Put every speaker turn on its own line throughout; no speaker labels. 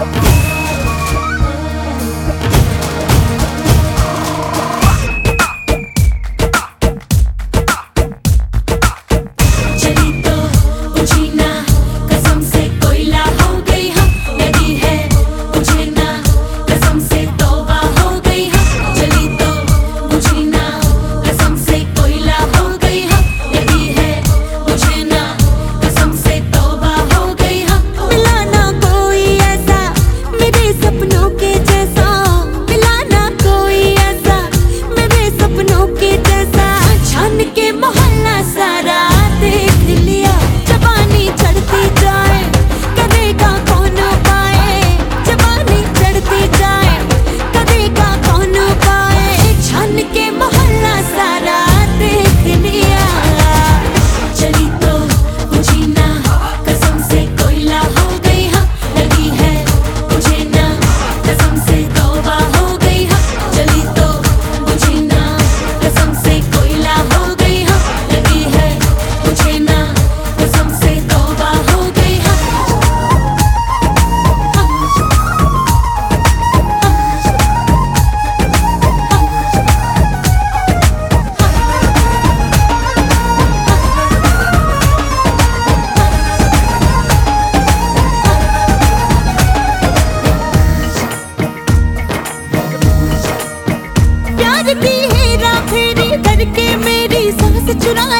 Bye.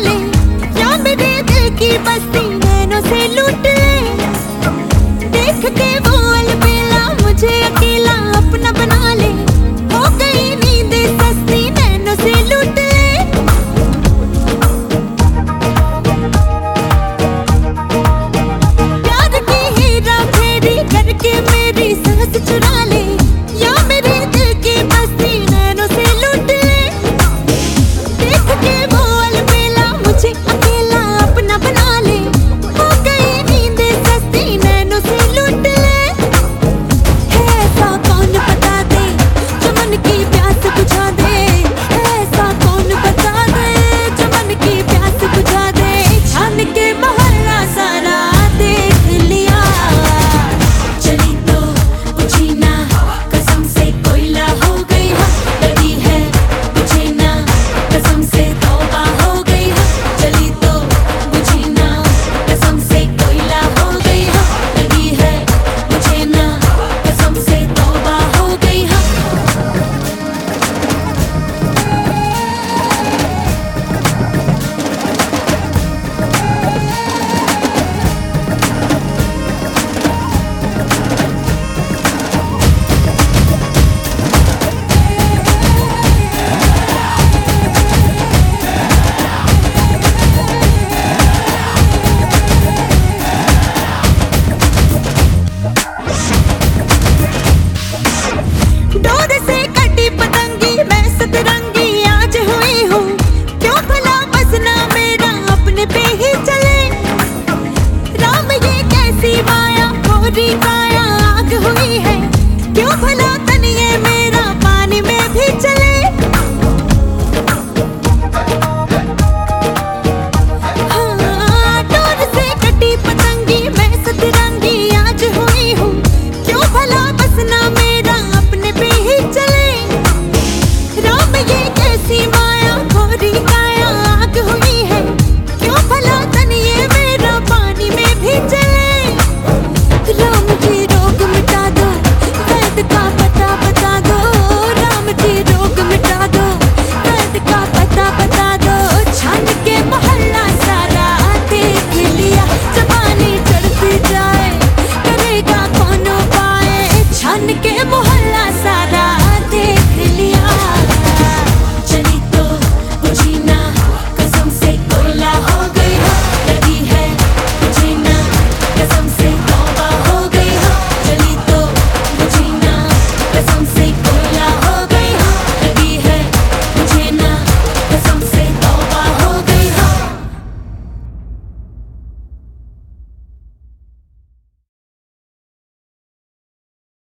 ले या दे दिल की बस्ती। be right.